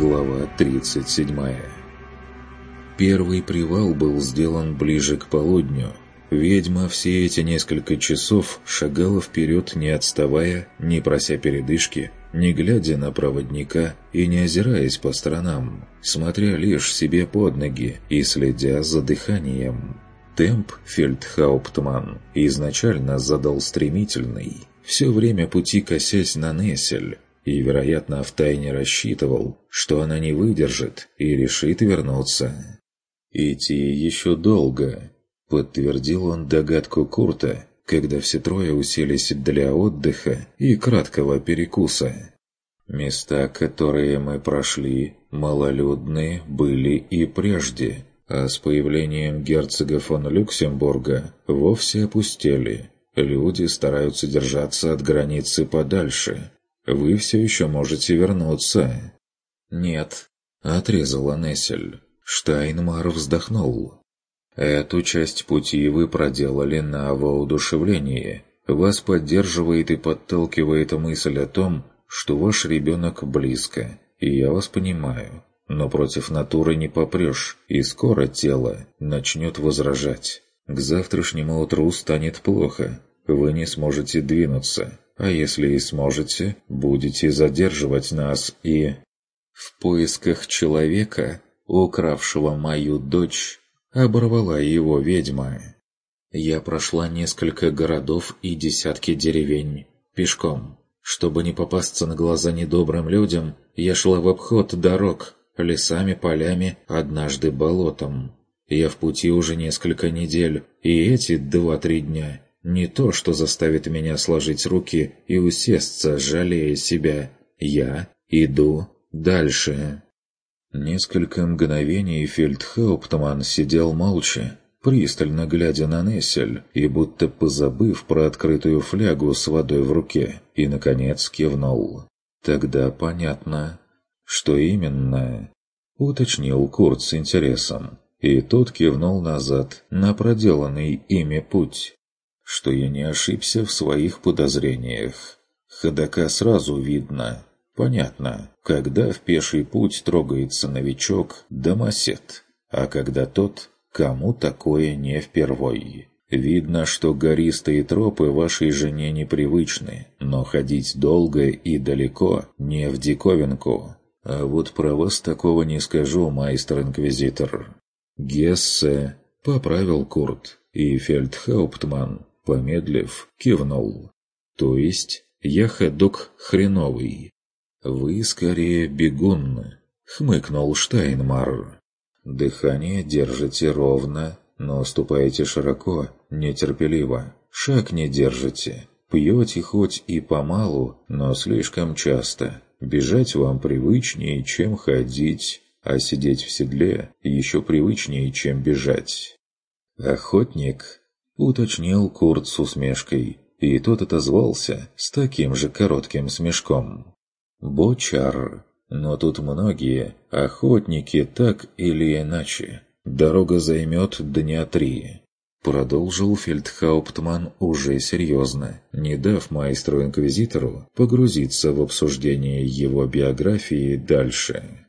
Глава 37 Первый привал был сделан ближе к полудню. Ведьма все эти несколько часов шагала вперед, не отставая, не прося передышки, не глядя на проводника и не озираясь по сторонам, смотря лишь себе под ноги и следя за дыханием. Темп Фельдхауптман изначально задал стремительный, все время пути косясь на Нессель, и, вероятно, втайне рассчитывал, что она не выдержит и решит вернуться. «Идти еще долго», — подтвердил он догадку Курта, когда все трое уселись для отдыха и краткого перекуса. Места, которые мы прошли, малолюдные были и прежде, а с появлением герцога фон Люксембурга вовсе опустели. Люди стараются держаться от границы подальше, вы все еще можете вернуться». «Нет», — отрезала Нессель. Штайнмар вздохнул. «Эту часть пути вы проделали на воодушевлении. Вас поддерживает и подталкивает мысль о том, что ваш ребенок близко, и я вас понимаю. Но против натуры не попрешь, и скоро тело начнет возражать. К завтрашнему утру станет плохо, вы не сможете двинуться, а если и сможете, будете задерживать нас и... В поисках человека, укравшего мою дочь, оборвала его ведьма. Я прошла несколько городов и десятки деревень, пешком. Чтобы не попасться на глаза недобрым людям, я шла в обход дорог, лесами, полями, однажды болотом. Я в пути уже несколько недель, и эти два-три дня не то, что заставит меня сложить руки и усесться, жалея себя. Я иду дальше. Несколько мгновений Фельдхауптман сидел молча, пристально глядя на Нессель и будто позабыв про открытую флягу с водой в руке, и, наконец, кивнул. «Тогда понятно, что именно?» — уточнил Курт с интересом, и тот кивнул назад на проделанный ими путь что я не ошибся в своих подозрениях. Ходока сразу видно. Понятно, когда в пеший путь трогается новичок, домосед, а когда тот, кому такое не впервой. Видно, что гористые тропы вашей жене непривычны, но ходить долго и далеко не в диковинку. А вот про вас такого не скажу, майстер-инквизитор. Гессе поправил Курт, и фельдхауптман помедлив, кивнул. «То есть я ходок хреновый?» «Вы скорее бегун», — хмыкнул Штайнмар. «Дыхание держите ровно, но ступаете широко, нетерпеливо. Шаг не держите. Пьете хоть и помалу, но слишком часто. Бежать вам привычнее, чем ходить, а сидеть в седле еще привычнее, чем бежать. Охотник уточнил Курт с усмешкой, и тот отозвался с таким же коротким смешком. «Бочар. Но тут многие охотники так или иначе. Дорога займет дня три». Продолжил фельдхауптман уже серьезно, не дав майстру-инквизитору погрузиться в обсуждение его биографии дальше.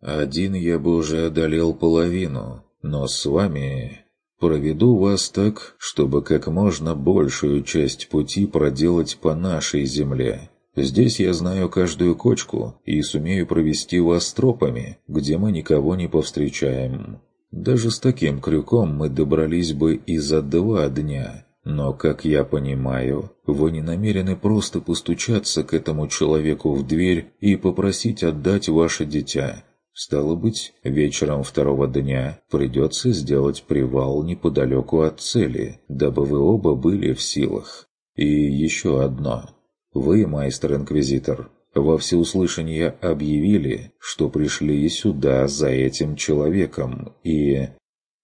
«Один я бы уже одолел половину, но с вами Проведу вас так, чтобы как можно большую часть пути проделать по нашей земле. Здесь я знаю каждую кочку и сумею провести вас тропами, где мы никого не повстречаем. Даже с таким крюком мы добрались бы и за два дня. Но, как я понимаю, вы не намерены просто постучаться к этому человеку в дверь и попросить отдать ваше дитя. Стало быть, вечером второго дня придется сделать привал неподалеку от цели, дабы вы оба были в силах. И еще одно. Вы, майстер-инквизитор, во всеуслышание объявили, что пришли сюда за этим человеком, и...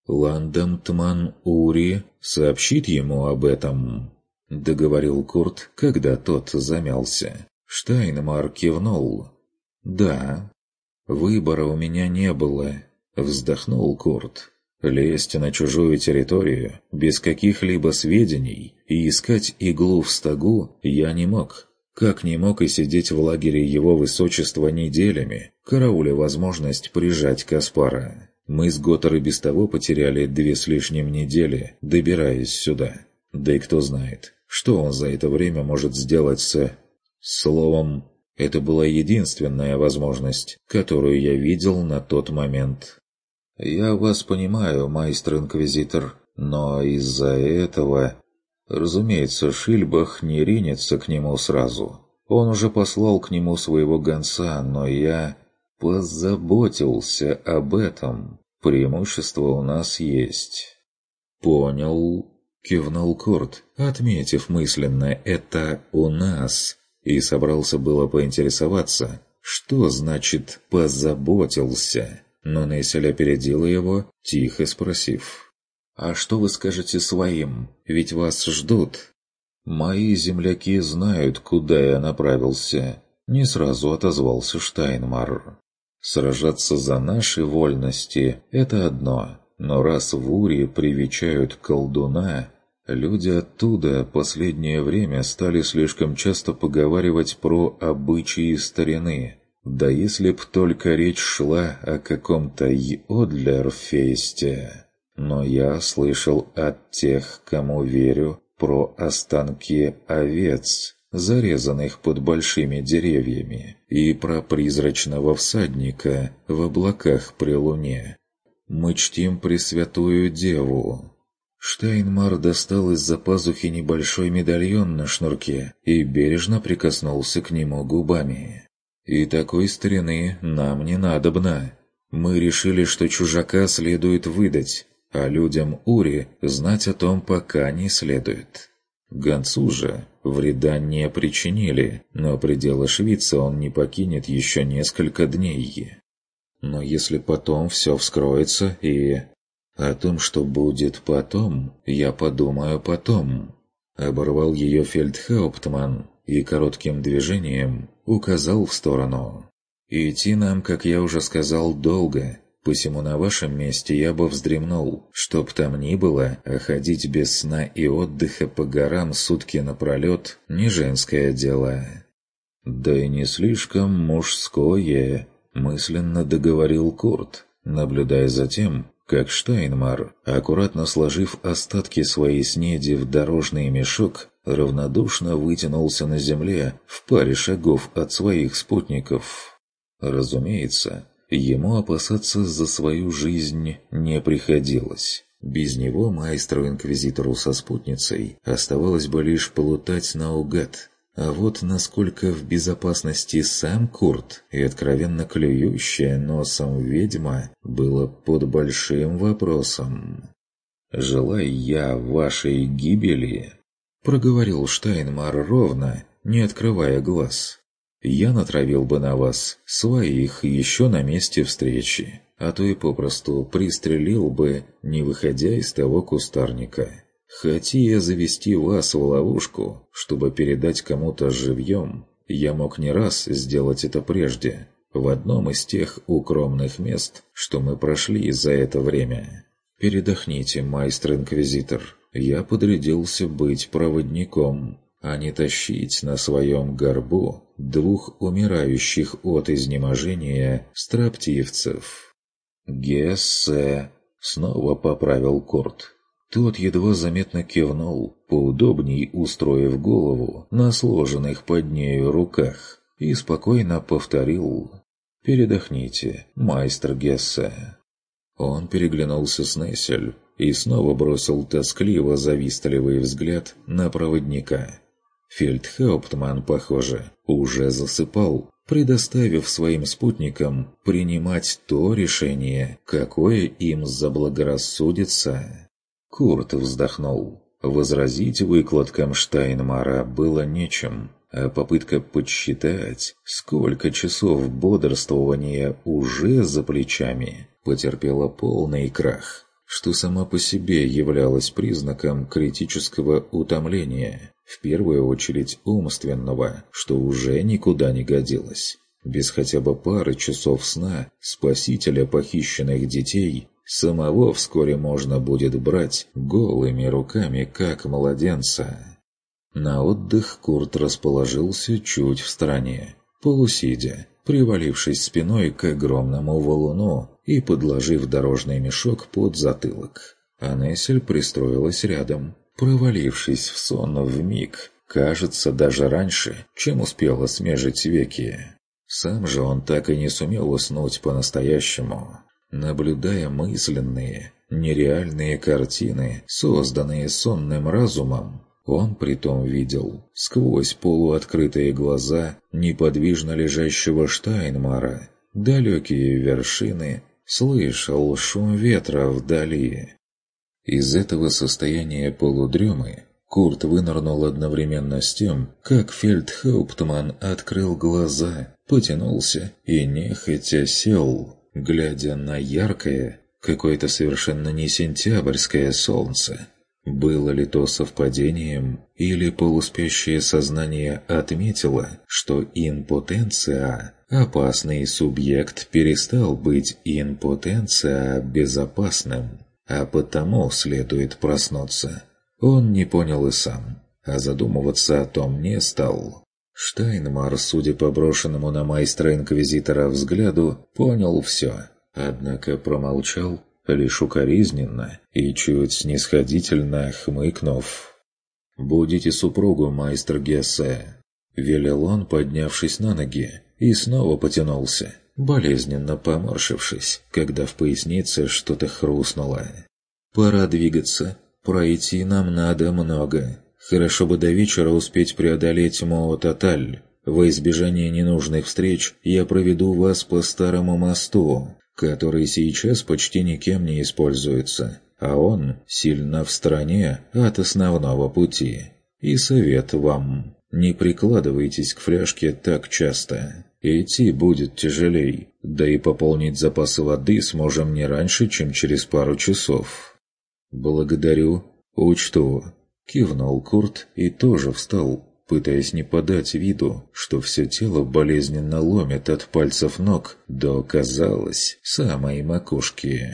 Ландам Тман Ури сообщит ему об этом, договорил Курт, когда тот замялся. Штайнмар кивнул. «Да, «Выбора у меня не было», — вздохнул Курт. «Лезть на чужую территорию без каких-либо сведений и искать иглу в стогу я не мог. Как не мог и сидеть в лагере его высочества неделями, карауля возможность прижать Каспара. Мы с Готтер и без того потеряли две с лишним недели, добираясь сюда. Да и кто знает, что он за это время может сделать с... Словом, это была единственная возможность, которую я видел на тот момент. «Я вас понимаю, майстер-инквизитор, но из-за этого...» Разумеется, Шильбах не ринется к нему сразу. Он уже послал к нему своего гонца, но я позаботился об этом. Преимущество у нас есть. «Понял», — кивнул Корт, отметив мысленно «это у нас», и собрался было поинтересоваться, что значит «позаботился», но Нессель опередила его, тихо спросив. «А что вы скажете своим? Ведь вас ждут». «Мои земляки знают, куда я направился», — не сразу отозвался Штайнмар. «Сражаться за наши вольности — это одно, но раз в Уре привечают колдуна, люди оттуда последнее время стали слишком часто поговаривать про обычаи старины. Да если б только речь шла о каком-то Йодлерфесте. Но я слышал от тех, кому верю, про останки овец, зарезанных под большими деревьями, и про призрачного всадника в облаках при луне. Мы чтим Пресвятую Деву. Штайнмар достал из-за пазухи небольшой медальон на шнурке и бережно прикоснулся к нему губами. «И такой старины нам не надобно. Мы решили, что чужака следует выдать, а людям Ури знать о том пока не следует. Гонцу же вреда не причинили, но пределы Швейца он не покинет еще несколько дней. Но если потом все вскроется и... О том, что будет потом, я подумаю потом. Оборвал ее фельдхауптман и коротким движением указал в сторону. Идти нам, как я уже сказал, долго, Посему на вашем месте я бы вздремнул, чтоб там ни было, а ходить без сна и отдыха по горам сутки напролет – не женское дело. Да и не слишком мужское, мысленно договорил Курт, наблюдая за тем, как Штайнмар, аккуратно сложив остатки своей снеди в дорожный мешок, равнодушно вытянулся на земле в паре шагов от своих спутников. Разумеется, Ему опасаться за свою жизнь не приходилось. Без него майстру-инквизитору со спутницей оставалось бы лишь полутать наугад. А вот насколько в безопасности сам Курт и откровенно клюющая носом ведьма было под большим вопросом. «Желаю я вашей гибели», — проговорил Штайнмар ровно, не открывая глаз я натравил бы на вас своих еще на месте встречи, а то и попросту пристрелил бы, не выходя из того кустарника. Хотя я завести вас в ловушку, чтобы передать кому-то живьем, я мог не раз сделать это прежде, в одном из тех укромных мест, что мы прошли за это время. Передохните, майстр-инквизитор. Я подрядился быть проводником, а не тащить на своем горбу двух умирающих от изнеможения строптивцев. «Гессе!» — снова поправил Корт. Тот едва заметно кивнул, поудобней устроив голову на сложенных под нею руках, и спокойно повторил «Передохните, майстер Гессе». Он переглянулся с Нессель и снова бросил тоскливо завистливый взгляд на проводника. Фельдхауптман, похоже, уже засыпал, предоставив своим спутникам принимать то решение, какое им заблагорассудится. Курт вздохнул. Возразить выкладкам Штайнмара было нечем, а попытка подсчитать, сколько часов бодрствования уже за плечами, потерпела полный крах, что сама по себе являлось признаком критического утомления в первую очередь умственного, что уже никуда не годилось. Без хотя бы пары часов сна спасителя похищенных детей самого вскоре можно будет брать голыми руками, как младенца. На отдых Курт расположился чуть в стороне, полусидя, привалившись спиной к огромному валуну и подложив дорожный мешок под затылок. Анессель пристроилась рядом, провалившись в сон в миг, кажется, даже раньше, чем успела смежить веки. Сам же он так и не сумел уснуть по-настоящему, наблюдая мысленные, нереальные картины, созданные сонным разумом, он притом видел, сквозь полуоткрытые глаза неподвижно лежащего Штайнмара, далекие вершины, слышал шум ветра вдали. Из этого состояния полудремы Курт вынырнул одновременно с тем, как Фельдхауптман открыл глаза, потянулся и нехотя сел, глядя на яркое, какое-то совершенно не сентябрьское солнце. Было ли то совпадением, или полуспящее сознание отметило, что импотенция, опасный субъект, перестал быть импотенция безопасным, а потому следует проснуться. Он не понял и сам, а задумываться о том не стал. Штайнмар, судя по брошенному на майстра-инквизитора взгляду, понял все, однако промолчал лишь укоризненно и чуть снисходительно хмыкнув. «Будите супругу, майстер Гессе», — велел он, поднявшись на ноги, и снова потянулся, болезненно поморщившись, когда в пояснице что-то хрустнуло. «Пора двигаться. Пройти нам надо много. Хорошо бы до вечера успеть преодолеть Моотаталь. Во избежание ненужных встреч я проведу вас по старому мосту, который сейчас почти никем не используется, а он сильно в стороне от основного пути. И совет вам, не прикладывайтесь к фляжке так часто. Идти будет тяжелей, да и пополнить запасы воды сможем не раньше, чем через пару часов. «Благодарю, учту», — кивнул Курт и тоже встал, пытаясь не подать виду, что все тело болезненно ломит от пальцев ног до, казалось, самой макушки.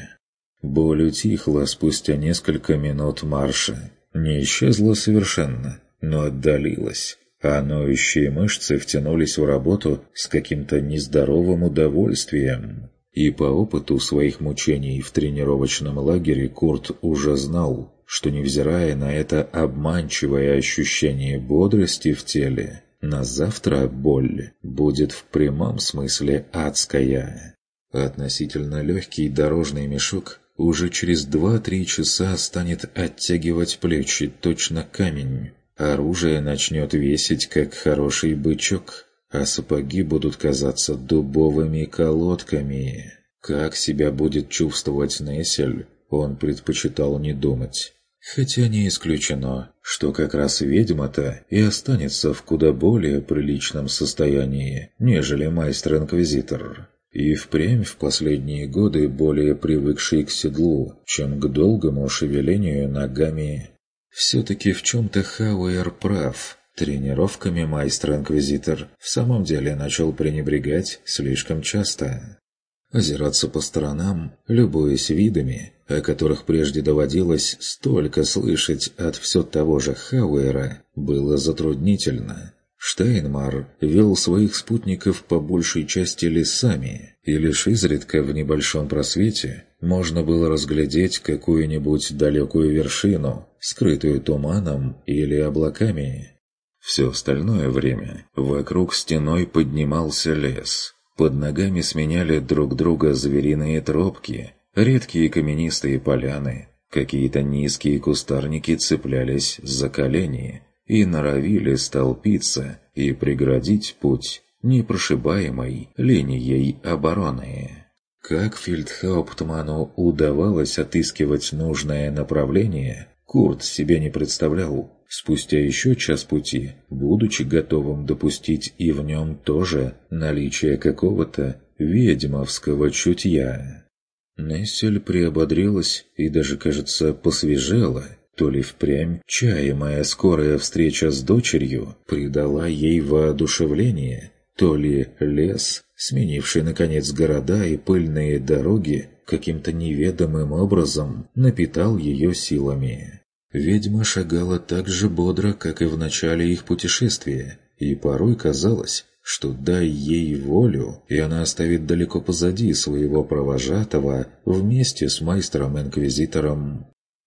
Боль утихла спустя несколько минут марша. Не исчезла совершенно, но отдалилась, а ноющие мышцы втянулись в работу с каким-то нездоровым удовольствием. И по опыту своих мучений в тренировочном лагере Курт уже знал, что, невзирая на это обманчивое ощущение бодрости в теле, на завтра боль будет в прямом смысле адская. Относительно легкий дорожный мешок уже через 2-3 часа станет оттягивать плечи точно камень. Оружие начнет весить, как хороший бычок, а сапоги будут казаться дубовыми колодками. Как себя будет чувствовать Нессель, он предпочитал не думать. Хотя не исключено, что как раз ведьма-то и останется в куда более приличном состоянии, нежели майстер-инквизитор. И впрямь в последние годы более привыкший к седлу, чем к долгому шевелению ногами. Все-таки в чем-то Хауэр прав. Тренировками майстер-инквизитор в самом деле начал пренебрегать слишком часто. Озираться по сторонам, любуясь видами, о которых прежде доводилось столько слышать от все того же Хауэра, было затруднительно. Штайнмар вел своих спутников по большей части лесами, и лишь изредка в небольшом просвете можно было разглядеть какую-нибудь далекую вершину, скрытую туманом или облаками. Все остальное время вокруг стеной поднимался лес – под ногами сменяли друг друга звериные тропки, редкие каменистые поляны, какие-то низкие кустарники цеплялись за колени и норовили столпиться и преградить путь непрошибаемой линией обороны. Как фельдхауптману удавалось отыскивать нужное направление, Курт себе не представлял. Спустя еще час пути, будучи готовым допустить и в нем тоже наличие какого-то ведьмовского чутья. Нессель приободрилась и даже, кажется, посвежела. То ли впрямь чаемая скорая встреча с дочерью придала ей воодушевление, то ли лес, сменивший, наконец, города и пыльные дороги, каким-то неведомым образом напитал ее силами. Ведьма шагала так же бодро, как и в начале их путешествия, и порой казалось, что дай ей волю, и она оставит далеко позади своего провожатого вместе с майстром-инквизитором.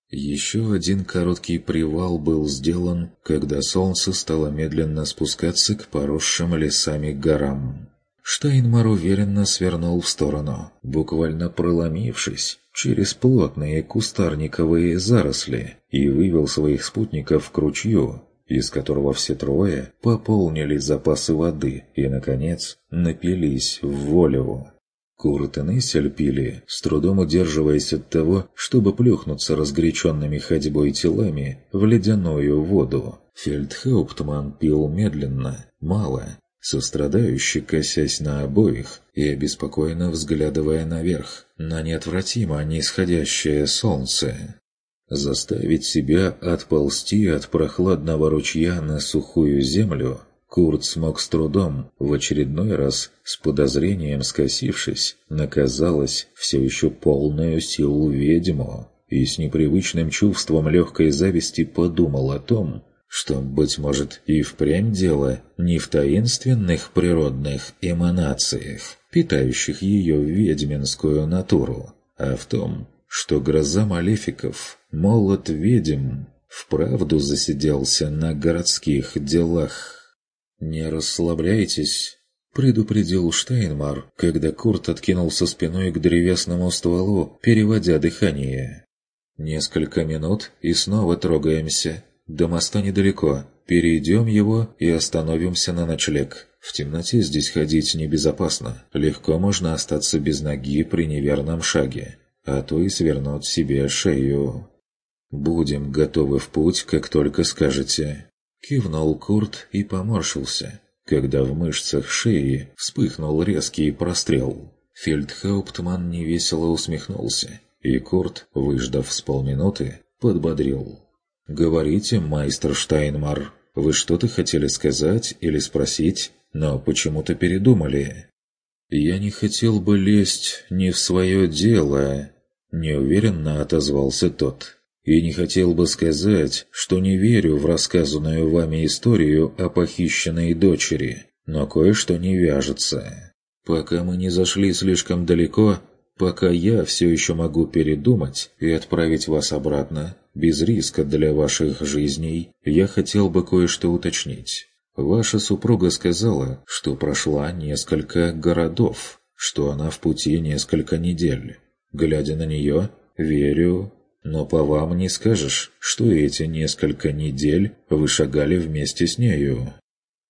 Еще один короткий привал был сделан, когда солнце стало медленно спускаться к поросшим лесами горам. Штайнмар уверенно свернул в сторону, буквально проломившись через плотные кустарниковые заросли, и вывел своих спутников к ручью, из которого все трое пополнили запасы воды и, наконец, напились в волеву. Курт и Нессель пили, с трудом удерживаясь от того, чтобы плюхнуться разгоряченными ходьбой телами в ледяную воду. Фельдхауптман пил медленно, мало, сострадающе косясь на обоих и обеспокоенно взглядывая наверх, на неотвратимо нисходящее солнце. Заставить себя отползти от прохладного ручья на сухую землю Курт смог с трудом, в очередной раз, с подозрением скосившись, наказалось все еще полную силу ведьму, и с непривычным чувством легкой зависти подумал о том, что, быть может, и впрямь дело не в таинственных природных эманациях, питающих ее ведьминскую натуру, а в том, что гроза малефиков, молот ведьм, вправду засиделся на городских делах. «Не расслабляйтесь», — предупредил Штайнмар, когда Курт откинулся спиной к древесному стволу, переводя дыхание. «Несколько минут и снова трогаемся. До моста недалеко. Перейдем его и остановимся на ночлег. В темноте здесь ходить небезопасно. Легко можно остаться без ноги при неверном шаге а то и свернут себе шею. «Будем готовы в путь, как только скажете». Кивнул Курт и поморщился, когда в мышцах шеи вспыхнул резкий прострел. Фельдхауптман невесело усмехнулся, и Курт, выждав с полминуты, подбодрил. «Говорите, майстер Штайнмар, вы что-то хотели сказать или спросить, но почему-то передумали?» «Я не хотел бы лезть не в свое дело», — неуверенно отозвался тот. «И не хотел бы сказать, что не верю в рассказанную вами историю о похищенной дочери, но кое-что не вяжется. Пока мы не зашли слишком далеко, пока я все еще могу передумать и отправить вас обратно, без риска для ваших жизней, я хотел бы кое-что уточнить». Ваша супруга сказала, что прошла несколько городов, что она в пути несколько недель. Глядя на нее, верю, но по вам не скажешь, что эти несколько недель вы шагали вместе с нею.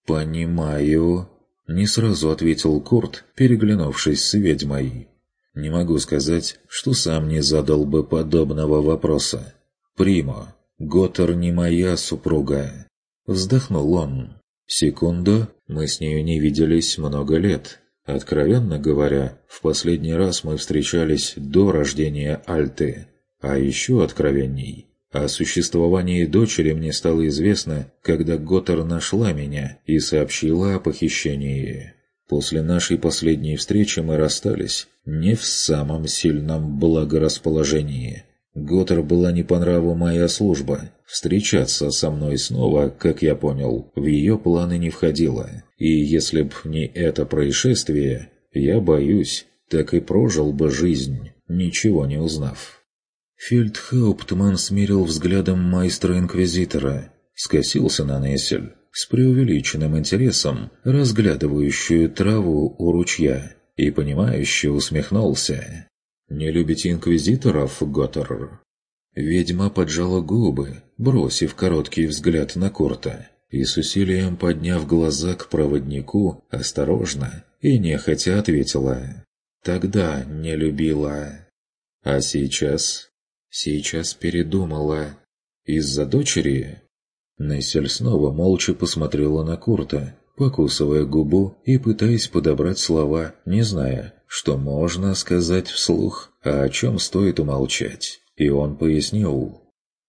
«Понимаю», — не сразу ответил Курт, переглянувшись с ведьмой. «Не могу сказать, что сам не задал бы подобного вопроса. Примо, Готтер не моя супруга». Вздохнул он. Секунду, мы с нею не виделись много лет. Откровенно говоря, в последний раз мы встречались до рождения Альты. А еще откровенней. О существовании дочери мне стало известно, когда Готтер нашла меня и сообщила о похищении. После нашей последней встречи мы расстались не в самом сильном благорасположении – Готтер была не по нраву моя служба. Встречаться со мной снова, как я понял, в ее планы не входило. И если б не это происшествие, я боюсь, так и прожил бы жизнь, ничего не узнав. Фельдхауптман смирил взглядом майстра-инквизитора, скосился на Нессель с преувеличенным интересом, разглядывающую траву у ручья, и понимающе усмехнулся. «Не любите инквизиторов, Готтер?» Ведьма поджала губы, бросив короткий взгляд на Корта, и с усилием подняв глаза к проводнику, осторожно и нехотя ответила. «Тогда не любила. А сейчас?» «Сейчас передумала. Из-за дочери?» Нессель снова молча посмотрела на Курта, покусывая губу и пытаясь подобрать слова, не зная, что можно сказать вслух, а о чем стоит умолчать. И он пояснил.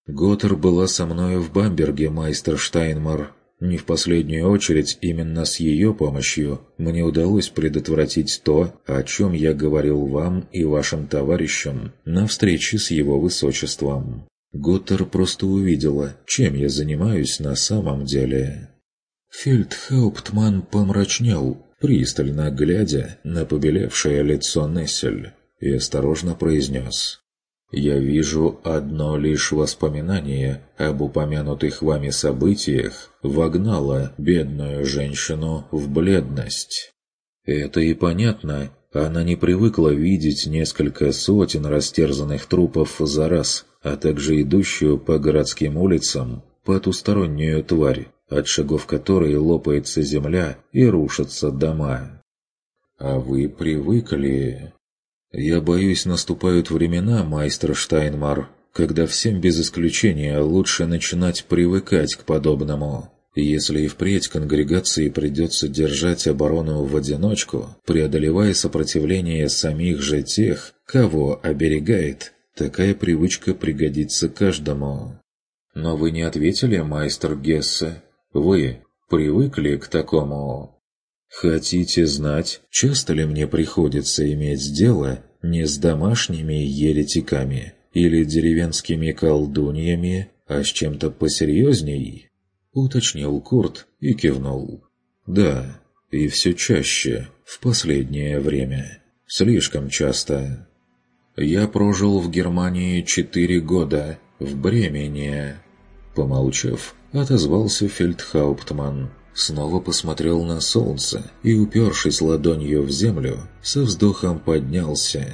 «Готтер была со мною в Бамберге, майстер Штайнмар. Не в последнюю очередь именно с ее помощью мне удалось предотвратить то, о чем я говорил вам и вашим товарищам на встрече с его высочеством. Готтер просто увидела, чем я занимаюсь на самом деле. Фельдхауптман помрачнел, пристально глядя на побелевшее лицо Нессель, и осторожно произнес. «Я вижу одно лишь воспоминание об упомянутых вами событиях вогнало бедную женщину в бледность. Это и понятно, она не привыкла видеть несколько сотен растерзанных трупов за раз, а также идущую по городским улицам потустороннюю тварь, от шагов которой лопается земля и рушатся дома. А вы привыкли... Я боюсь, наступают времена, майстер Штайнмар, когда всем без исключения лучше начинать привыкать к подобному. Если и впредь конгрегации придется держать оборону в одиночку, преодолевая сопротивление самих же тех, кого оберегает, такая привычка пригодится каждому. Но вы не ответили, майстер Гессе. Вы привыкли к такому? Хотите знать, часто ли мне приходится иметь дело не с домашними еретиками или деревенскими колдуньями, а с чем-то посерьезней? Уточнил Курт и кивнул. Да, и все чаще, в последнее время. Слишком часто. Я прожил в Германии четыре года, в Бремене. Помолчав, отозвался фельдхауптман. Снова посмотрел на солнце и, упершись ладонью в землю, со вздохом поднялся.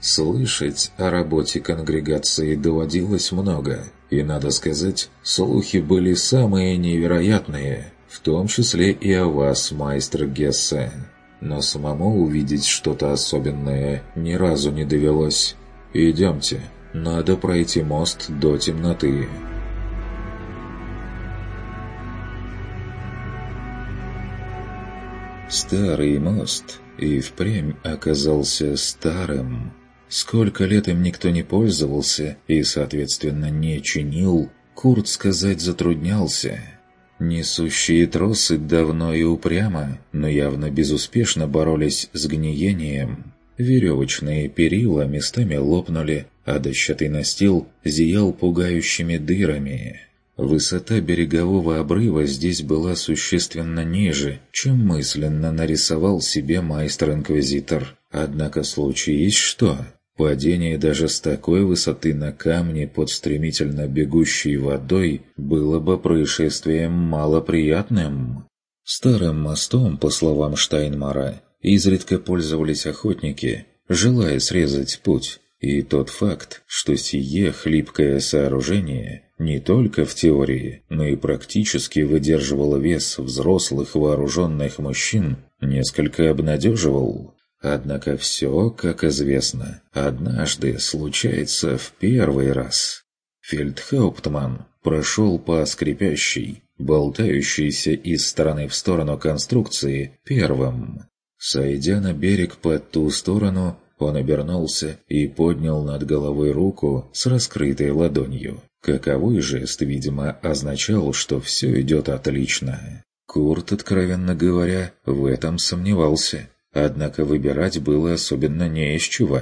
Слышать о работе конгрегации доводилось много, и, надо сказать, слухи были самые невероятные, в том числе и о вас, майстер Гессе. Но самому увидеть что-то особенное ни разу не довелось. Идемте, надо пройти мост до темноты». Старый мост и впрямь оказался старым. Сколько лет им никто не пользовался и, соответственно, не чинил, Курт сказать затруднялся. Несущие тросы давно и упрямо, но явно безуспешно боролись с гниением. Веревочные перила местами лопнули, а дощатый настил зиял пугающими дырами. Высота берегового обрыва здесь была существенно ниже, чем мысленно нарисовал себе майстер-инквизитор. Однако случилось что? Падение даже с такой высоты на камни под стремительно бегущей водой было бы происшествием малоприятным. Старым мостом, по словам Штайнмара, изредка пользовались охотники, желая срезать путь, и тот факт, что сие хлипкое сооружение не только в теории, но и практически выдерживало вес взрослых вооруженных мужчин, несколько обнадеживал. Однако все, как известно, однажды случается в первый раз. Фельдхауптман прошел по скрипящей, болтающейся из стороны в сторону конструкции первым. Сойдя на берег по ту сторону, он обернулся и поднял над головой руку с раскрытой ладонью. Каковой жест, видимо, означал, что все идет отлично. Курт, откровенно говоря, в этом сомневался. Однако выбирать было особенно не из чего.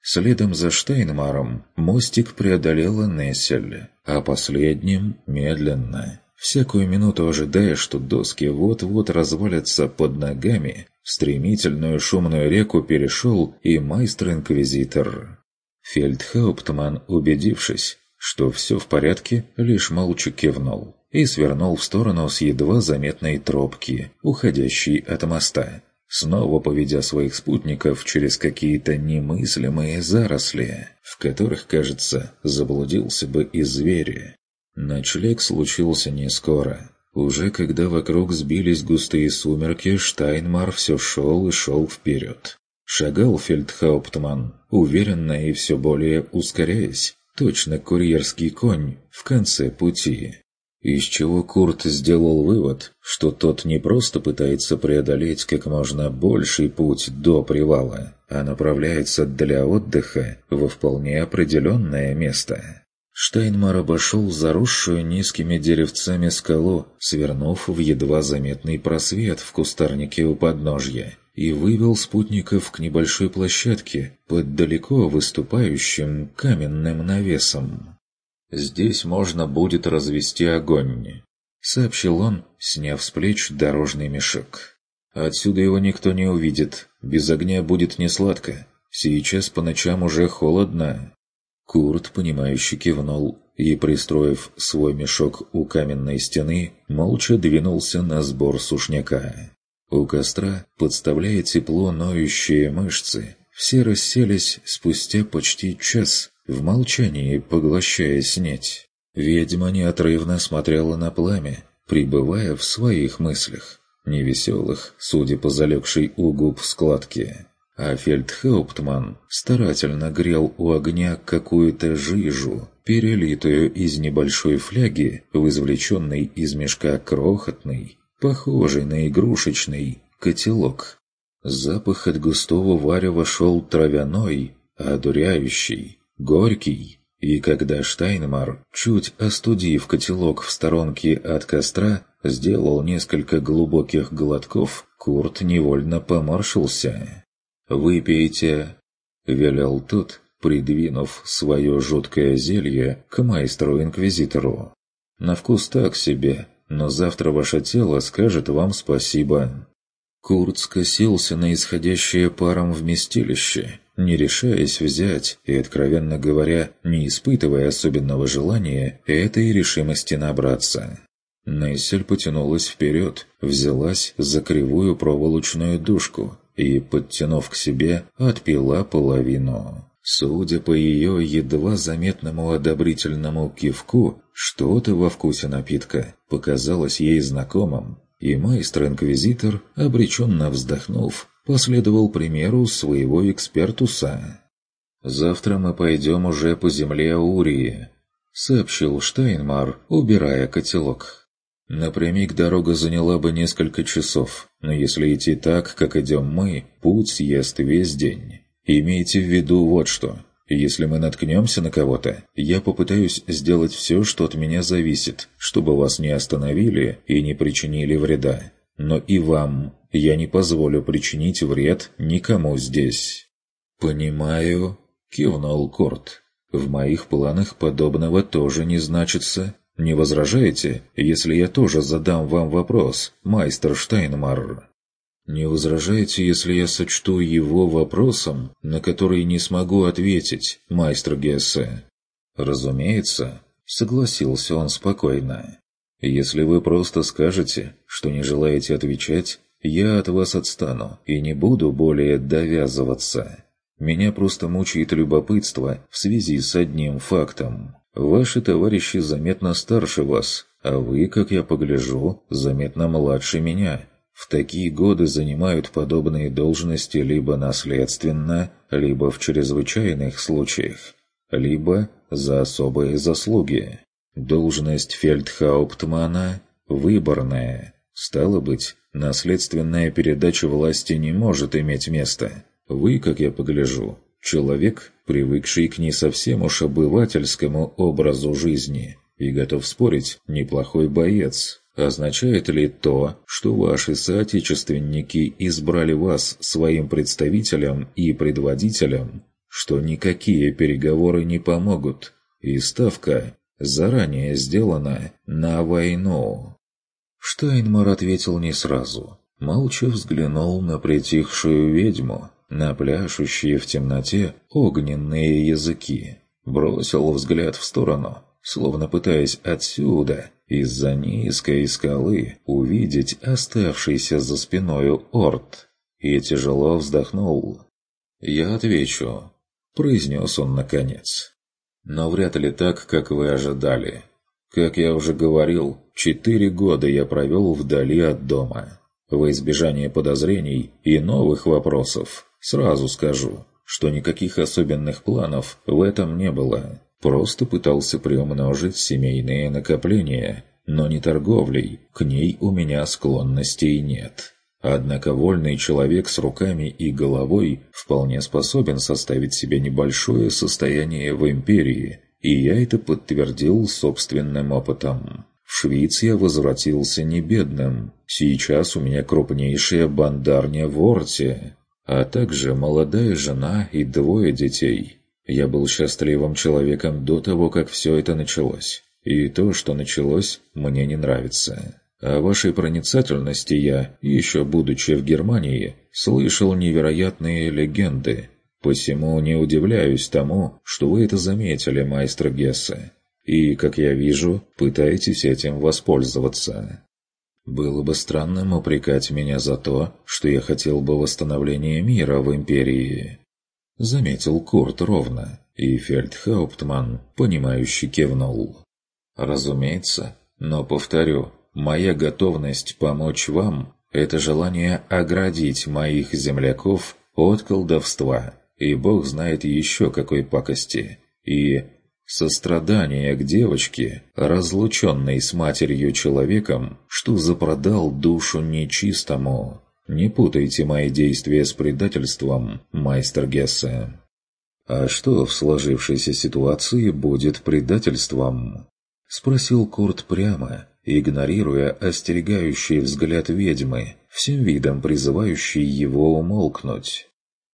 Следом за Штайнмаром мостик преодолела Нессель, а последним – медленно. Всякую минуту ожидая, что доски вот-вот развалятся под ногами, стремительную шумную реку перешел и майстер-инквизитор. Фельдхауптман, убедившись, что все в порядке, лишь молча кивнул и свернул в сторону с едва заметной тропки, уходящей от моста, снова поведя своих спутников через какие-то немыслимые заросли, в которых, кажется, заблудился бы и зверь. Ночлег случился не скоро. Уже когда вокруг сбились густые сумерки, Штайнмар все шел и шел вперед. Шагал фельдхауптман, уверенно и все более ускоряясь, точно курьерский конь в конце пути. Из чего Курт сделал вывод, что тот не просто пытается преодолеть как можно больший путь до привала, а направляется для отдыха во вполне определенное место. Штайнмар обошел заросшую низкими деревцами скалу, свернув в едва заметный просвет в кустарнике у подножья, и вывел спутников к небольшой площадке под далеко выступающим каменным навесом. «Здесь можно будет развести огонь», — сообщил он, сняв с плеч дорожный мешок. «Отсюда его никто не увидит. Без огня будет несладко. Сейчас по ночам уже холодно». Курт, понимающе кивнул и, пристроив свой мешок у каменной стены, молча двинулся на сбор сушняка. У костра, подставляя тепло ноющие мышцы, все расселись спустя почти час, в молчании поглощая снеть. Ведьма неотрывно смотрела на пламя, пребывая в своих мыслях, невеселых, судя по залегшей у губ складке. А фельдхауптман старательно грел у огня какую-то жижу, перелитую из небольшой фляги в извлеченный из мешка крохотный, похожий на игрушечный, котелок. Запах от густого варева шел травяной, одуряющий, горький, и когда Штайнмар, чуть остудив котелок в сторонке от костра, сделал несколько глубоких глотков, Курт невольно поморщился. «Выпейте», — велел тот, придвинув свое жуткое зелье к майстру-инквизитору. «На вкус так себе, но завтра ваше тело скажет вам спасибо». Курт скосился на исходящее паром вместилище не решаясь взять и, откровенно говоря, не испытывая особенного желания этой решимости набраться. Нессель потянулась вперед, взялась за кривую проволочную дужку и, подтянув к себе, отпила половину. Судя по ее едва заметному одобрительному кивку, что-то во вкусе напитка показалось ей знакомым, и майстр-инквизитор, обреченно вздохнув, последовал примеру своего экспертуса. «Завтра мы пойдем уже по земле Аурии», — сообщил Штайнмар, убирая котелок. «Напрямик дорога заняла бы несколько часов, но если идти так, как идем мы, путь съест весь день. Имейте в виду вот что. Если мы наткнемся на кого-то, я попытаюсь сделать все, что от меня зависит, чтобы вас не остановили и не причинили вреда. Но и вам я не позволю причинить вред никому здесь». «Понимаю», — кивнул Корт. «В моих планах подобного тоже не значится. Не возражаете, если я тоже задам вам вопрос, майстер Штайнмар?» «Не возражаете, если я сочту его вопросом, на который не смогу ответить, майстер Гессе?» «Разумеется», — согласился он спокойно. «Если вы просто скажете, что не желаете отвечать, я от вас отстану и не буду более довязываться. Меня просто мучает любопытство в связи с одним фактом. Ваши товарищи заметно старше вас, а вы, как я погляжу, заметно младше меня. В такие годы занимают подобные должности либо наследственно, либо в чрезвычайных случаях, либо за особые заслуги. Должность фельдхауптмана выборная. Стало быть, Наследственная передача власти не может иметь места. Вы, как я погляжу, человек, привыкший к не совсем уж обывательскому образу жизни, и готов спорить, неплохой боец. Означает ли то, что ваши соотечественники избрали вас своим представителем и предводителем, что никакие переговоры не помогут, и ставка заранее сделана на войну? Штайнмар ответил не сразу. Молча взглянул на притихшую ведьму, на пляшущие в темноте огненные языки. Бросил взгляд в сторону, словно пытаясь отсюда, из-за низкой скалы, увидеть оставшийся за спиною орд. И тяжело вздохнул. «Я отвечу», — произнес он наконец. «Но вряд ли так, как вы ожидали. Как я уже говорил, четыре года я провел вдали от дома. Во избежание подозрений и новых вопросов сразу скажу, что никаких особенных планов в этом не было. Просто пытался приумножить семейные накопления, но не торговлей, к ней у меня склонностей нет. Однако вольный человек с руками и головой вполне способен составить себе небольшое состояние в империи и я это подтвердил собственным опытом. В Швейц я возвратился не бедным. Сейчас у меня крупнейшая бандарня в Орте, а также молодая жена и двое детей. Я был счастливым человеком до того, как все это началось. И то, что началось, мне не нравится. О вашей проницательности я, еще будучи в Германии, слышал невероятные легенды. Посему не удивляюсь тому, что вы это заметили, майстер Гессе. И, как я вижу, пытаетесь этим воспользоваться. Было бы странным упрекать меня за то, что я хотел бы восстановления мира в Империи. Заметил Курт ровно, и фельдхауптман, понимающе кивнул. Разумеется, но повторю, моя готовность помочь вам – это желание оградить моих земляков от колдовства, и бог знает еще какой пакости, и сострадание к девочке, разлученной с матерью человеком, что запродал душу нечистому. Не путайте мои действия с предательством, майстер Гессе. «А что в сложившейся ситуации будет предательством?» Спросил Курт прямо, игнорируя остерегающий взгляд ведьмы, всем видом призывающий его умолкнуть.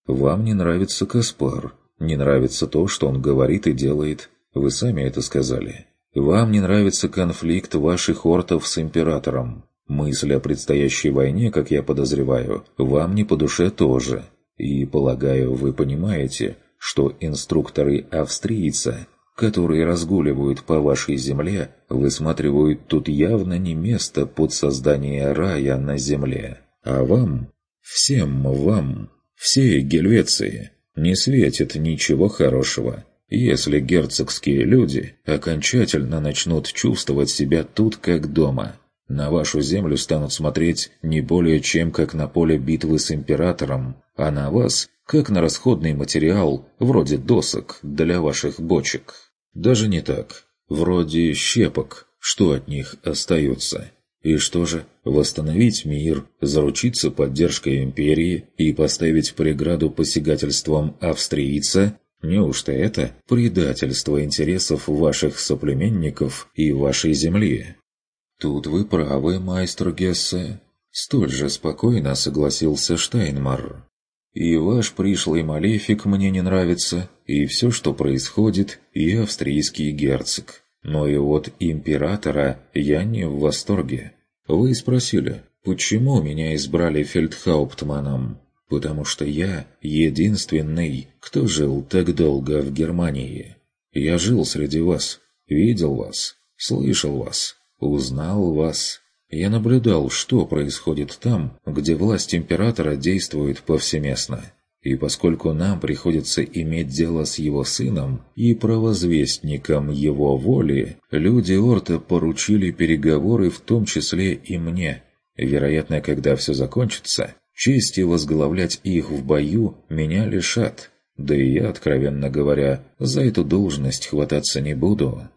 «Вам не нравится Каспар, не нравится то, что он говорит и делает. Вы сами это сказали. Вам не нравится конфликт ваших ортов с Императором. Мысль о предстоящей войне, как я подозреваю, вам не по душе тоже. И, полагаю, вы понимаете, что инструкторы австрийца, которые разгуливают по вашей земле, высматривают тут явно не место под создание рая на земле. А вам, всем вам, всей Гельвеции, не светит ничего хорошего, если герцогские люди окончательно начнут чувствовать себя тут как дома – на вашу землю станут смотреть не более чем как на поле битвы с Императором, а на вас как на расходный материал, вроде досок для ваших бочек. Даже не так. Вроде щепок, что от них остается. И что же, восстановить мир, заручиться поддержкой империи и поставить преграду посягательствам австрийца? Неужто это предательство интересов ваших соплеменников и вашей земли? «Тут вы правы, майстер Гессе», — столь же спокойно согласился Штайнмар. «И ваш пришлый малефик мне не нравится, и все, что происходит, и австрийский герцог. Но и вот императора я не в восторге. Вы спросили, почему меня избрали фельдхауптманом? Потому что я единственный, кто жил так долго в Германии. Я жил среди вас, видел вас, слышал вас, узнал вас. Я наблюдал, что происходит там, где власть императора действует повсеместно. И поскольку нам приходится иметь дело с его сыном и провозвестником его воли, люди Орта поручили переговоры в том числе и мне. Вероятно, когда все закончится, чести возглавлять их в бою меня лишат. Да и я, откровенно говоря, за эту должность хвататься не буду.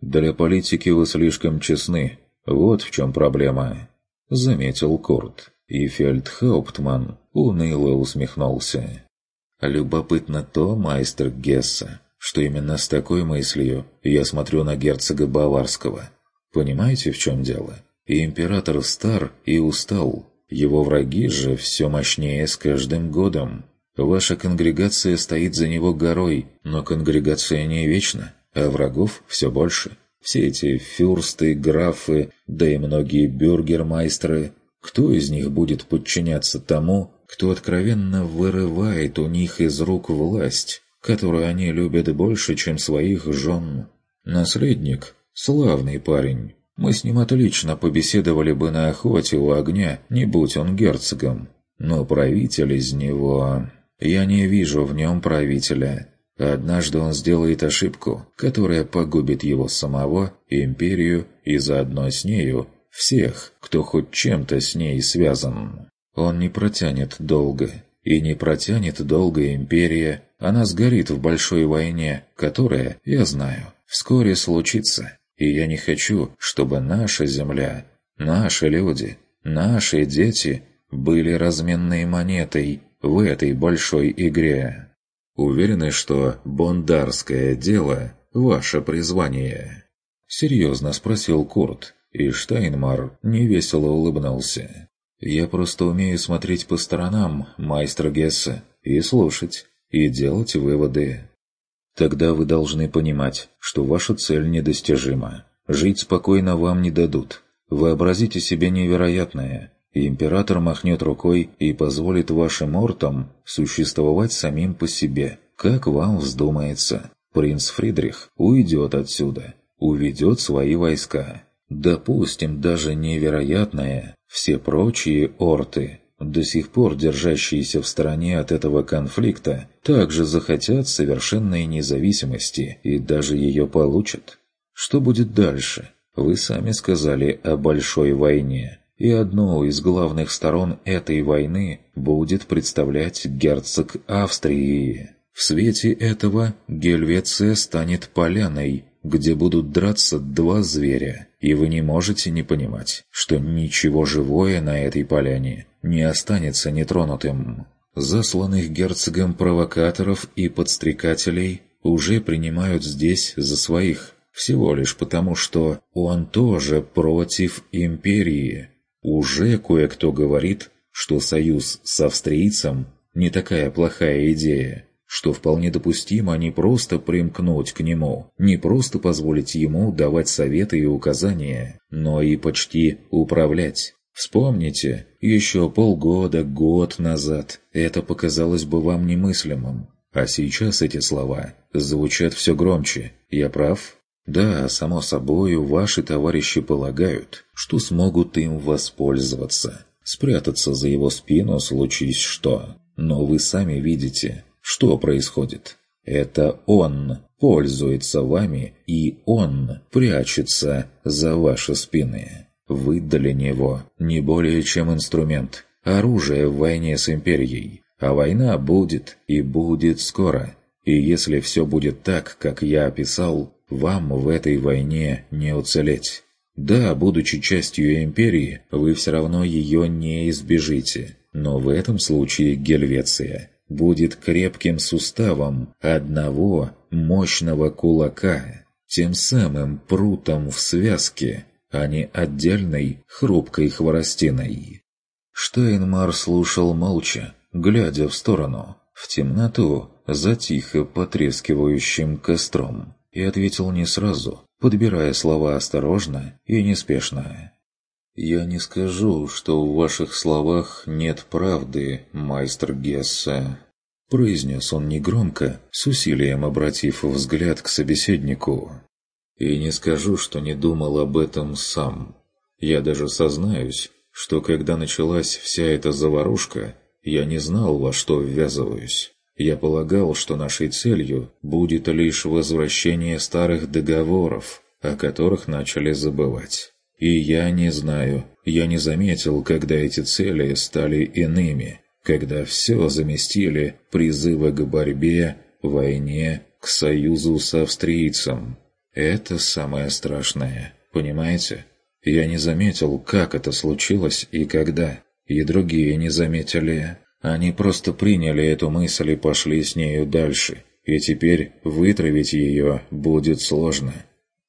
«Для политики вы слишком честны. Вот в чем проблема», — заметил Курт. И фельдхауптман уныло усмехнулся. «Любопытно то, майстер Гесса, что именно с такой мыслью я смотрю на герцога Баварского. Понимаете, в чем дело? император стар и устал. Его враги же все мощнее с каждым годом. Ваша конгрегация стоит за него горой, но конгрегация не вечна а врагов все больше. Все эти фюрсты, графы, да и многие бюргермайстеры. Кто из них будет подчиняться тому, кто откровенно вырывает у них из рук власть, которую они любят больше, чем своих жен? Наследник – славный парень. Мы с ним отлично побеседовали бы на охоте у огня, не будь он герцогом. Но правитель из него... Я не вижу в нем правителя. Однажды он сделает ошибку, которая погубит его самого, империю и заодно с нею всех, кто хоть чем-то с ней связан. Он не протянет долго, и не протянет долго империя, она сгорит в большой войне, которая, я знаю, вскоре случится. И я не хочу, чтобы наша земля, наши люди, наши дети были разменной монетой в этой большой игре. Уверены, что бондарское дело – ваше призвание?» Серьезно спросил Курт, и Штайнмар невесело улыбнулся. «Я просто умею смотреть по сторонам, майстер Гесса, и слушать, и делать выводы». Тогда вы должны понимать, что ваша цель недостижима. Жить спокойно вам не дадут. Вообразите себе невероятное. И император махнет рукой и позволит вашим ортам существовать самим по себе, как вам вздумается. Принц Фридрих уйдет отсюда, уведет свои войска. Допустим, даже невероятное, все прочие орты, до сих пор держащиеся в стороне от этого конфликта, также захотят совершенной независимости и даже ее получат. Что будет дальше? Вы сами сказали о большой войне, и одну из главных сторон этой войны будет представлять герцог Австрии. В свете этого Гельвеция станет поляной, где будут драться два зверя, и вы не можете не понимать, что ничего живое на этой поляне не останется нетронутым. Засланных герцогом провокаторов и подстрекателей уже принимают здесь за своих, всего лишь потому, что он тоже против империи. Уже кое-кто говорит, что союз с австрийцем не такая плохая идея, что вполне допустимо не просто примкнуть к нему, не просто позволить ему давать советы и указания, но и почти управлять. Вспомните, еще полгода, год назад это показалось бы вам немыслимым, а сейчас эти слова звучат все громче. Я прав? Да, само собою, ваши товарищи полагают, что смогут им воспользоваться, спрятаться за его спину, случись что. Но вы сами видите, что происходит? Это он пользуется вами, и он прячется за ваши спины. Вы для него не более чем инструмент, оружие в войне с империей. А война будет и будет скоро. И если все будет так, как я описал, вам в этой войне не уцелеть. Да, будучи частью империи, вы все равно ее не избежите. Но в этом случае Гельвеция будет крепким суставом одного мощного кулака, тем самым прутом в связке, а не отдельной хрупкой хворостиной. Штейнмар слушал молча, глядя в сторону, в темноту, за тихо потрескивающим костром, и ответил не сразу, подбирая слова осторожно и неспешно. «Я не скажу, что в ваших словах нет правды, майстер Гесса», — произнес он негромко, с усилием обратив взгляд к собеседнику. «И не скажу, что не думал об этом сам. Я даже сознаюсь, что когда началась вся эта заварушка, я не знал, во что ввязываюсь. Я полагал, что нашей целью будет лишь возвращение старых договоров, о которых начали забывать. И я не знаю, я не заметил, когда эти цели стали иными, когда все заместили призывы к борьбе, войне, к союзу с австрийцем. Это самое страшное, понимаете? Я не заметил, как это случилось и когда, и другие не заметили. Они просто приняли эту мысль и пошли с нею дальше, и теперь вытравить ее будет сложно.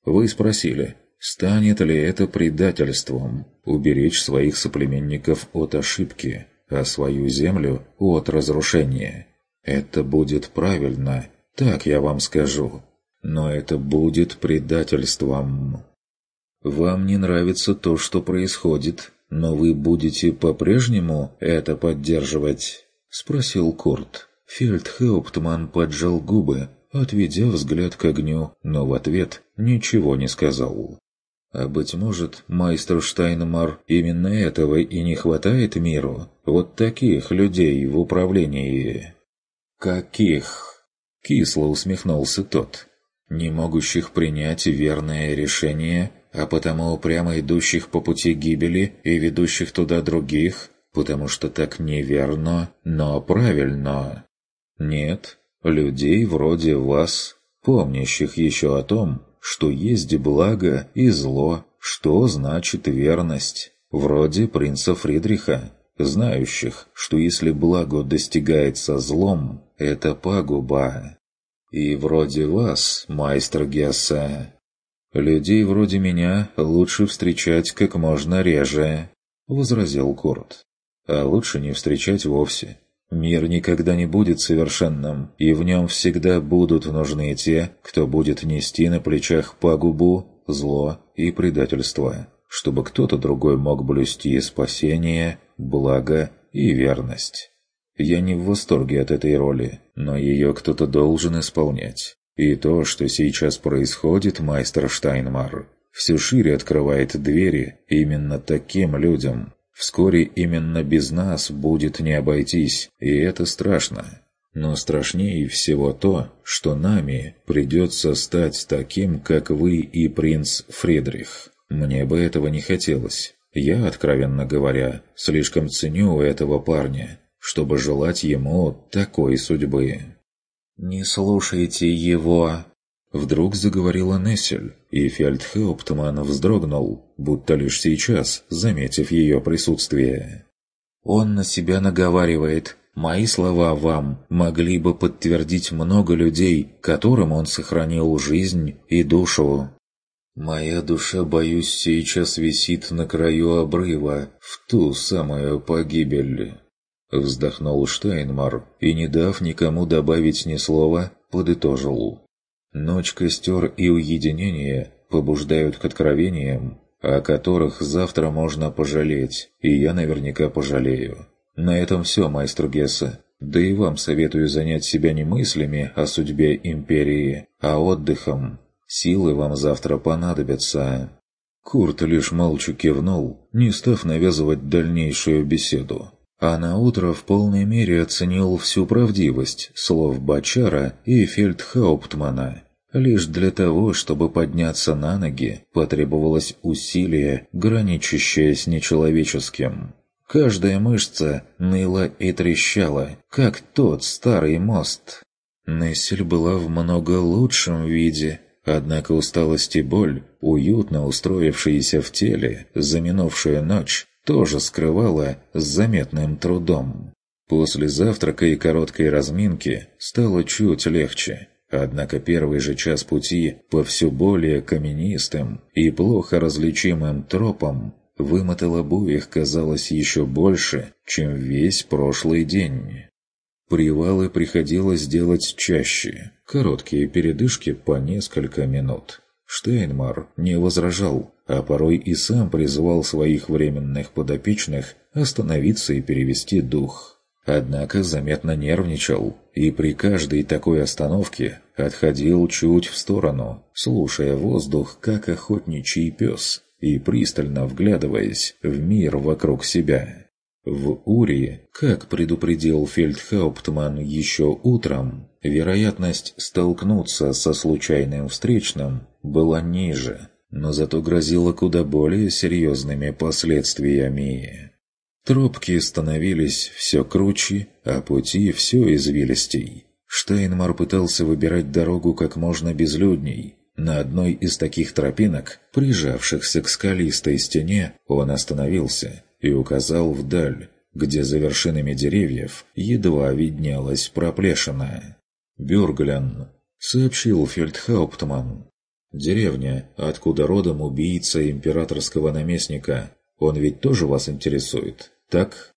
Вы спросили, Станет ли это предательством уберечь своих соплеменников от ошибки, а свою землю от разрушения? Это будет правильно, так я вам скажу. Но это будет предательством. Вам не нравится то, что происходит, но вы будете по-прежнему это поддерживать? Спросил Курт. Фельдхауптман поджал губы, отведя взгляд к огню, но в ответ ничего не сказал. А быть может, майстру Штайнмар именно этого и не хватает миру? Вот таких людей в управлении. «Каких?» — кисло усмехнулся тот. «Не могущих принять верное решение, а потому прямо идущих по пути гибели и ведущих туда других, потому что так неверно, но правильно. Нет, людей вроде вас, помнящих еще о том, что есть благо и зло, что значит верность, вроде принца Фридриха, знающих, что если благо достигается злом, это пагуба. И вроде вас, майстер Гесса. Людей вроде меня лучше встречать как можно реже, возразил Курт. А лучше не встречать вовсе. Мир никогда не будет совершенным, и в нем всегда будут нужны те, кто будет нести на плечах пагубу, зло и предательство, чтобы кто-то другой мог блюсти спасение, благо и верность. Я не в восторге от этой роли, но ее кто-то должен исполнять. И то, что сейчас происходит, майстер Штайнмар, все шире открывает двери именно таким людям, Вскоре именно без нас будет не обойтись, и это страшно. Но страшнее всего то, что нами придется стать таким, как вы и принц Фридрих. Мне бы этого не хотелось. Я, откровенно говоря, слишком ценю этого парня, чтобы желать ему такой судьбы. «Не слушайте его!» Вдруг заговорила Нессель, и Фельдхауптман вздрогнул, будто лишь сейчас, заметив ее присутствие. «Он на себя наговаривает. Мои слова вам могли бы подтвердить много людей, которым он сохранил жизнь и душу». «Моя душа, боюсь, сейчас висит на краю обрыва, в ту самую погибель». Вздохнул Штайнмар и, не дав никому добавить ни слова, подытожил. Ночь, костер и уединение побуждают к откровениям, о которых завтра можно пожалеть, и я наверняка пожалею. На этом все, майстер Гесса. Да и вам советую занять себя не мыслями о судьбе Империи, а отдыхом. Силы вам завтра понадобятся». Курт лишь молча кивнул, не став навязывать дальнейшую беседу. А на утро в полной мере оценил всю правдивость слов Бачара и Фельдхауптмана Лишь для того, чтобы подняться на ноги, потребовалось усилие, граничащее с нечеловеческим. Каждая мышца ныла и трещала, как тот старый мост. Нессель была в много лучшем виде, однако усталость и боль, уютно устроившиеся в теле за ночь, тоже скрывала с заметным трудом. После завтрака и короткой разминки стало чуть легче. Однако первый же час пути по все более каменистым и плохо различимым тропам вымотал обоих, казалось, еще больше, чем весь прошлый день. Привалы приходилось делать чаще, короткие передышки по несколько минут. Штейнмар не возражал, а порой и сам призывал своих временных подопечных остановиться и перевести дух. Однако заметно нервничал и при каждой такой остановке отходил чуть в сторону, слушая воздух, как охотничий пес, и пристально вглядываясь в мир вокруг себя. В Урии, как предупредил фельдхауптман еще утром, вероятность столкнуться со случайным встречным была ниже, но зато грозила куда более серьезными последствиями. Тропки становились все круче, а пути все извилистей. Штейнмар пытался выбирать дорогу как можно безлюдней. На одной из таких тропинок, прижавшихся к скалистой стене, он остановился и указал вдаль, где за вершинами деревьев едва виднелась проплешина. «Бюрглен», — сообщил фельдхауптман. «Деревня, откуда родом убийца императорского наместника. Он ведь тоже вас интересует?» Так?»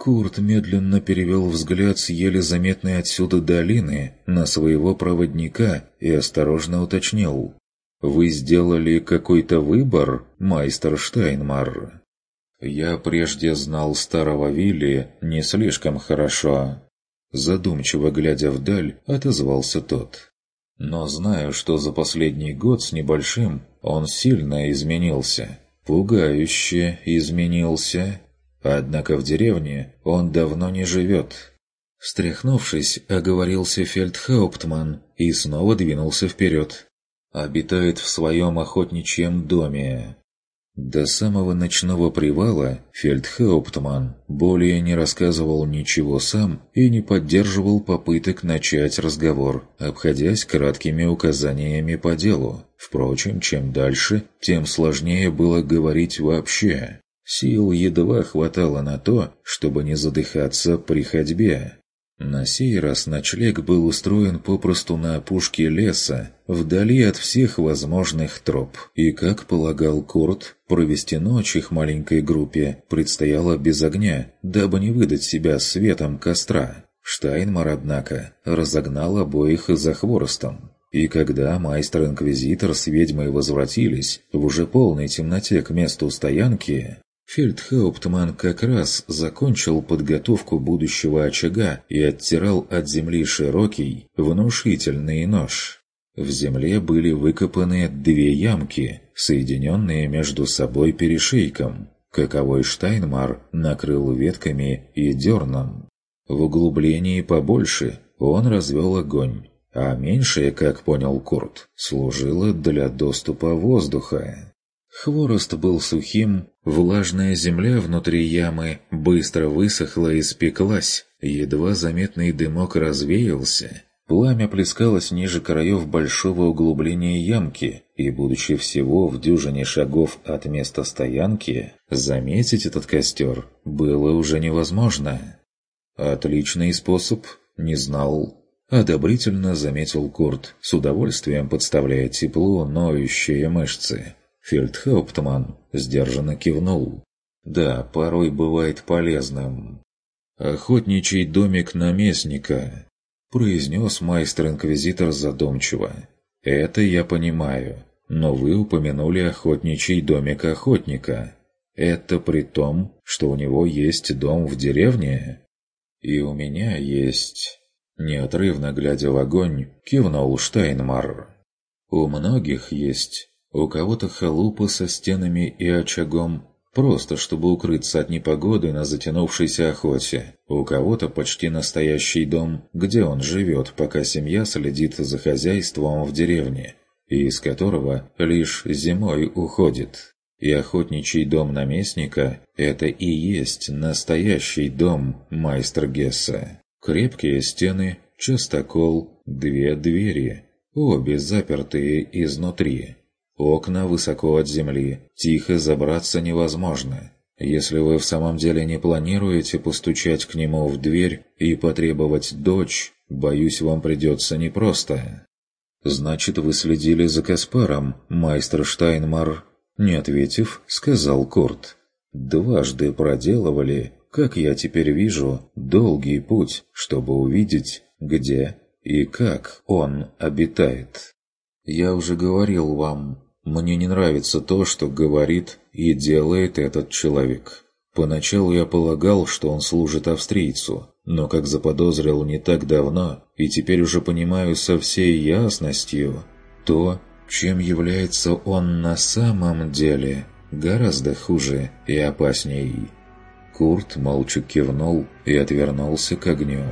Курт медленно перевел взгляд с еле заметной отсюда долины на своего проводника и осторожно уточнил. «Вы сделали какой-то выбор, майстер Штайнмар?» «Я прежде знал старого Вилли не слишком хорошо». Задумчиво глядя вдаль, отозвался тот. «Но знаю, что за последний год с небольшим он сильно изменился. Пугающе изменился Однако в деревне он давно не живет. Встряхнувшись, оговорился фельдхауптман и снова двинулся вперед. Обитает в своем охотничьем доме. До самого ночного привала фельдхауптман более не рассказывал ничего сам и не поддерживал попыток начать разговор, обходясь краткими указаниями по делу. Впрочем, чем дальше, тем сложнее было говорить вообще. Сил едва хватало на то, чтобы не задыхаться при ходьбе. На сей раз ночлег был устроен попросту на опушке леса, вдали от всех возможных троп. И, как полагал Курт, провести ночь их маленькой группе предстояло без огня, дабы не выдать себя светом костра. Штайнмар, однако, разогнал обоих за хворостом. И когда майстер-инквизитор с ведьмой возвратились в уже полной темноте к месту стоянки, Фельдхауптман как раз закончил подготовку будущего очага и оттирал от земли широкий, внушительный нож. В земле были выкопаны две ямки, соединенные между собой перешейком, каковой Штайнмар накрыл ветками и дерном. В углублении побольше он развел огонь, а меньшее, как понял Курт, служило для доступа воздуха. Хворост был сухим, влажная земля внутри ямы быстро высохла и спеклась, едва заметный дымок развеялся. Пламя плескалось ниже краев большого углубления ямки, и, будучи всего в дюжине шагов от места стоянки, заметить этот костер было уже невозможно. «Отличный способ, не знал», — одобрительно заметил Курт, с удовольствием подставляя тепло ноющие мышцы. Фельдхауптман сдержанно кивнул. «Да, порой бывает полезным». «Охотничий домик наместника», — произнес майстер-инквизитор задумчиво. «Это я понимаю, но вы упомянули охотничий домик охотника. Это при том, что у него есть дом в деревне?» «И у меня есть...» Неотрывно глядя в огонь, кивнул Штайнмар. «У многих есть у кого-то халупа со стенами и очагом, просто чтобы укрыться от непогоды на затянувшейся охоте. У кого-то почти настоящий дом, где он живет, пока семья следит за хозяйством в деревне, и из которого лишь зимой уходит. И охотничий дом наместника – это и есть настоящий дом майстер Гесса. Крепкие стены, частокол, две двери, обе запертые изнутри. Окна высоко от земли, тихо забраться невозможно. Если вы в самом деле не планируете постучать к нему в дверь и потребовать дочь, боюсь, вам придется непросто. «Значит, вы следили за Каспаром, майстер Штайнмар?» Не ответив, сказал Курт. «Дважды проделывали, как я теперь вижу, долгий путь, чтобы увидеть, где и как он обитает. Я уже говорил вам, мне не нравится то, что говорит и делает этот человек. Поначалу я полагал, что он служит австрийцу, но как заподозрил не так давно, и теперь уже понимаю со всей ясностью, то, чем является он на самом деле, гораздо хуже и опасней. Курт молча кивнул и отвернулся к огню.